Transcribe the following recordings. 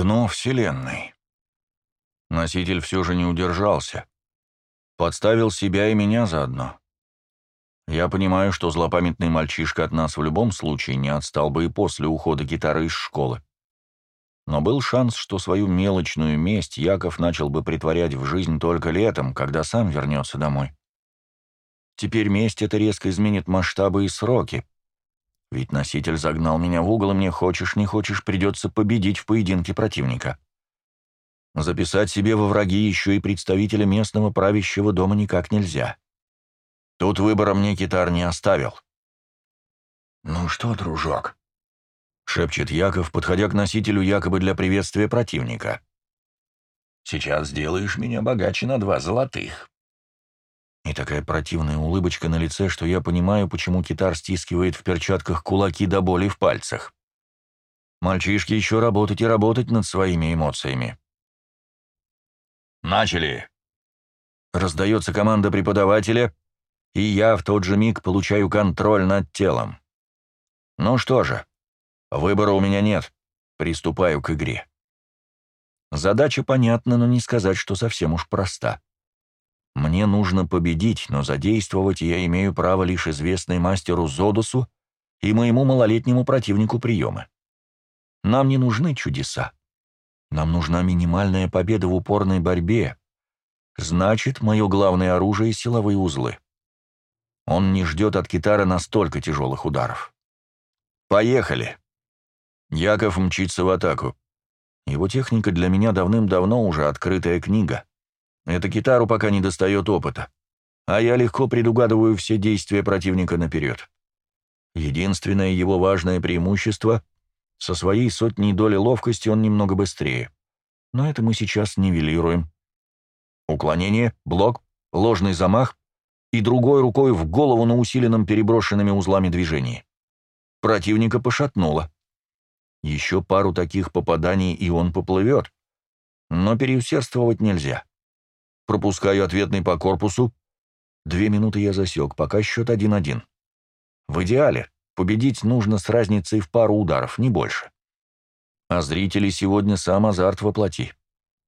Дно Вселенной. Носитель все же не удержался. Подставил себя и меня заодно. Я понимаю, что злопамятный мальчишка от нас в любом случае не отстал бы и после ухода гитары из школы. Но был шанс, что свою мелочную месть Яков начал бы притворять в жизнь только летом, когда сам вернется домой. Теперь месть это резко изменит масштабы и сроки. Ведь носитель загнал меня в угол, и мне хочешь не хочешь придется победить в поединке противника. Записать себе во враги еще и представителя местного правящего дома никак нельзя. Тут выбора мне китар не оставил. «Ну что, дружок?» — шепчет Яков, подходя к носителю якобы для приветствия противника. «Сейчас сделаешь меня богаче на два золотых». И такая противная улыбочка на лице, что я понимаю, почему китар стискивает в перчатках кулаки до боли в пальцах. Мальчишки еще работать и работать над своими эмоциями. «Начали!» Раздается команда преподавателя, и я в тот же миг получаю контроль над телом. Ну что же, выбора у меня нет, приступаю к игре. Задача понятна, но не сказать, что совсем уж проста. Мне нужно победить, но задействовать я имею право лишь известной мастеру Зодусу и моему малолетнему противнику приемы. Нам не нужны чудеса. Нам нужна минимальная победа в упорной борьбе. Значит, мое главное оружие — силовые узлы. Он не ждет от китара настолько тяжелых ударов. Поехали. Яков мчится в атаку. Его техника для меня давным-давно уже открытая книга. Эта китару пока не достает опыта. А я легко предугадываю все действия противника наперед. Единственное его важное преимущество — со своей сотней доли ловкости он немного быстрее. Но это мы сейчас нивелируем. Уклонение, блок, ложный замах и другой рукой в голову на усиленном переброшенными узлами движении. Противника пошатнуло. Еще пару таких попаданий, и он поплывет. Но переусердствовать нельзя. Пропускаю ответный по корпусу. Две минуты я засек, пока счет 1-1. В идеале Победить нужно с разницей в пару ударов, не больше. А зрители сегодня сам азарт воплоти.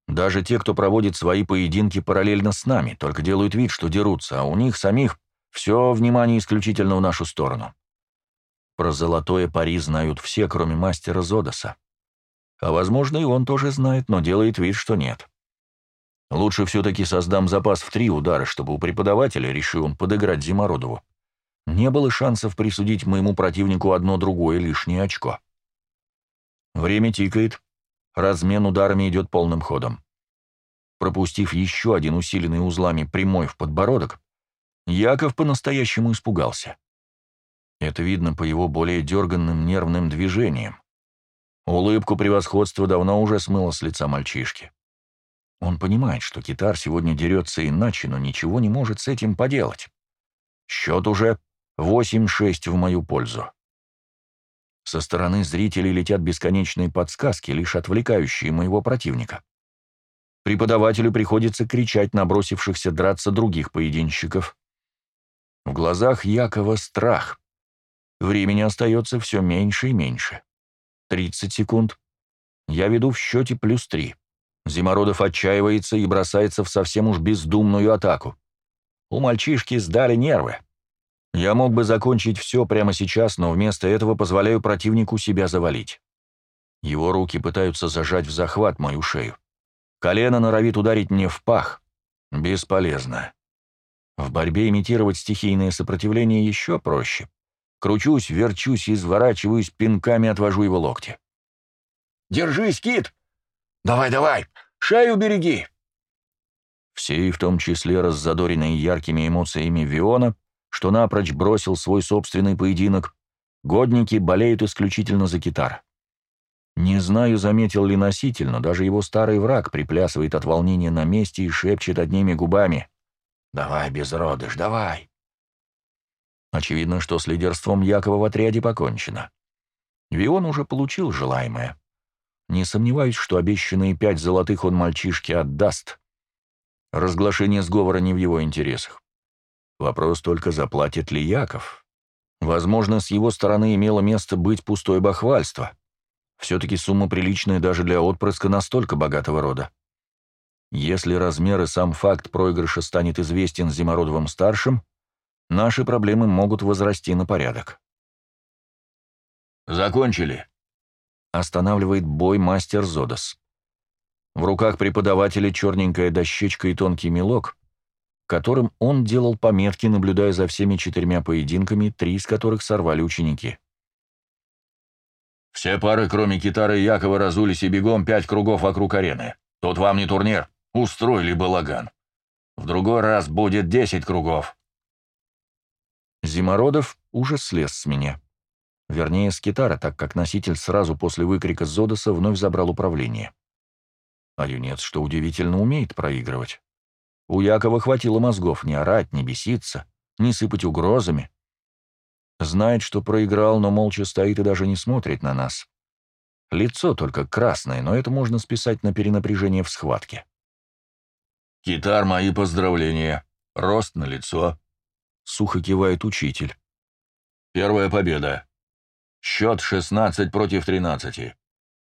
Даже те, кто проводит свои поединки параллельно с нами, только делают вид, что дерутся, а у них самих все внимание исключительно в нашу сторону. Про золотое пари знают все, кроме мастера Зодоса. А возможно, и он тоже знает, но делает вид, что нет. Лучше все-таки создам запас в три удара, чтобы у преподавателя, решил он, подыграть Зимородову не было шансов присудить моему противнику одно другое лишнее очко. Время тикает, размен ударами идет полным ходом. Пропустив еще один усиленный узлами прямой в подбородок, Яков по-настоящему испугался. Это видно по его более дерганным нервным движениям. Улыбку превосходства давно уже смыло с лица мальчишки. Он понимает, что китар сегодня дерется иначе, но ничего не может с этим поделать. Счет уже 8-6 в мою пользу. Со стороны зрителей летят бесконечные подсказки, лишь отвлекающие моего противника. Преподавателю приходится кричать на бросившихся драться других поединщиков. В глазах Якова страх. Времени остается все меньше и меньше. 30 секунд. Я веду в счете плюс 3. Зимородов отчаивается и бросается в совсем уж бездумную атаку. У мальчишки сдали нервы. Я мог бы закончить все прямо сейчас, но вместо этого позволяю противнику себя завалить. Его руки пытаются зажать в захват мою шею. Колено норовит ударить мне в пах. Бесполезно. В борьбе имитировать стихийное сопротивление еще проще. Кручусь, верчусь, изворачиваюсь, пинками отвожу его локти. «Держись, Кит! Давай-давай! Шею береги!» Все, и в том числе раззадоренные яркими эмоциями Виона, что напрочь бросил свой собственный поединок, годники болеют исключительно за китар. Не знаю, заметил ли носитель, но даже его старый враг приплясывает от волнения на месте и шепчет одними губами «Давай, безродыш, давай!» Очевидно, что с лидерством Якова в отряде покончено. Вион уже получил желаемое. Не сомневаюсь, что обещанные пять золотых он мальчишке отдаст. Разглашение сговора не в его интересах. Вопрос только, заплатит ли Яков. Возможно, с его стороны имело место быть пустое бахвальство. Все-таки сумма приличная даже для отпрыска настолько богатого рода. Если размер и сам факт проигрыша станет известен Зимородовым-старшим, наши проблемы могут возрасти на порядок. «Закончили», — останавливает бой мастер Зодос. В руках преподавателя черненькая дощечка и тонкий мелок, которым он делал пометки, наблюдая за всеми четырьмя поединками, три из которых сорвали ученики. «Все пары, кроме Китара и Якова, разулись и бегом пять кругов вокруг арены. Тут вам не турнир. Устроили балаган. В другой раз будет десять кругов. Зимородов уже слез с меня. Вернее, с китара, так как носитель сразу после выкрика Зодоса вновь забрал управление. А юнец, что удивительно, умеет проигрывать. У Якова хватило мозгов не орать, не беситься, не сыпать угрозами. Знает, что проиграл, но молча стоит и даже не смотрит на нас. Лицо только красное, но это можно списать на перенапряжение в схватке. «Китар, мои поздравления. Рост на лицо», — сухо кивает учитель. «Первая победа. Счет 16 против 13.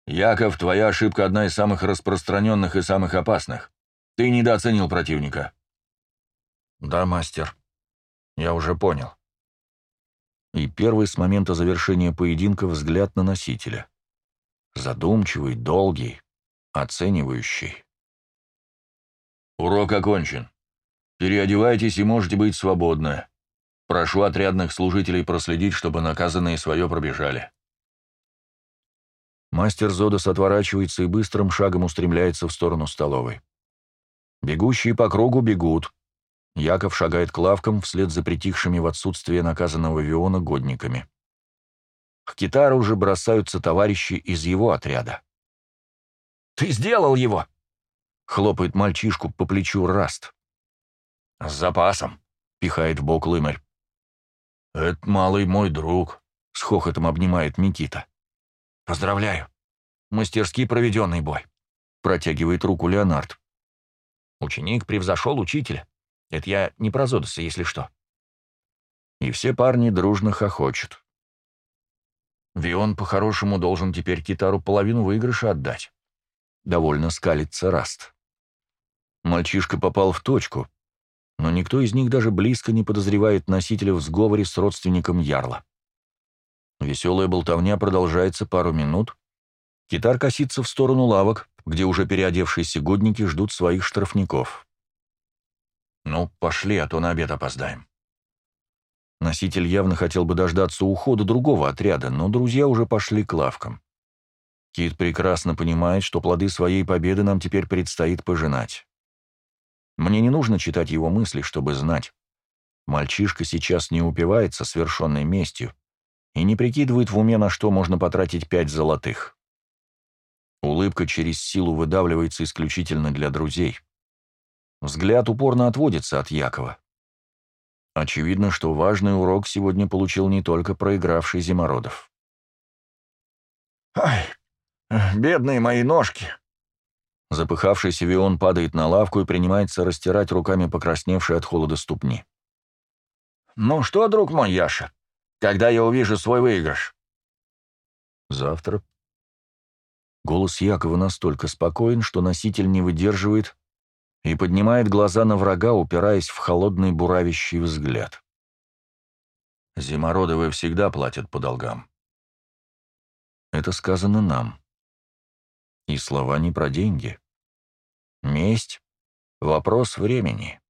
Яков, твоя ошибка одна из самых распространенных и самых опасных. Ты недооценил противника». «Да, мастер. Я уже понял». И первый с момента завершения поединка взгляд на носителя. Задумчивый, долгий, оценивающий. «Урок окончен. Переодевайтесь и можете быть свободны. Прошу отрядных служителей проследить, чтобы наказанные свое пробежали». Мастер Зодос отворачивается и быстрым шагом устремляется в сторону столовой. Бегущие по кругу бегут. Яков шагает к лавкам вслед за притихшими в отсутствие наказанного Виона годниками. К китару уже бросаются товарищи из его отряда. «Ты сделал его!» — хлопает мальчишку по плечу Раст. «С запасом», — пихает в бок лымарь. «Это малый мой друг», — с хохотом обнимает Никита. «Поздравляю. Мастерски проведенный бой», — протягивает руку Леонард. «Ученик превзошел учителя. Это я не про Зодоса, если что». И все парни дружно хохочут. Вион по-хорошему должен теперь китару половину выигрыша отдать. Довольно скалится Раст. Мальчишка попал в точку, но никто из них даже близко не подозревает носителя в сговоре с родственником Ярла. Веселая болтовня продолжается пару минут. Китар косится в сторону лавок, где уже переодевшиеся годники ждут своих штрафников. «Ну, пошли, а то на обед опоздаем». Носитель явно хотел бы дождаться ухода другого отряда, но друзья уже пошли к лавкам. Кит прекрасно понимает, что плоды своей победы нам теперь предстоит пожинать. Мне не нужно читать его мысли, чтобы знать. Мальчишка сейчас не упивается свершенной местью и не прикидывает в уме, на что можно потратить пять золотых. Улыбка через силу выдавливается исключительно для друзей. Взгляд упорно отводится от Якова. Очевидно, что важный урок сегодня получил не только проигравший Зимородов. «Ай, бедные мои ножки!» Запыхавшийся Вион падает на лавку и принимается растирать руками покрасневшие от холода ступни. «Ну что, друг мой Яша, когда я увижу свой выигрыш?» «Завтра». Голос Якова настолько спокоен, что носитель не выдерживает и поднимает глаза на врага, упираясь в холодный буравящий взгляд. «Зимородовые всегда платят по долгам». Это сказано нам. И слова не про деньги. Месть — вопрос времени.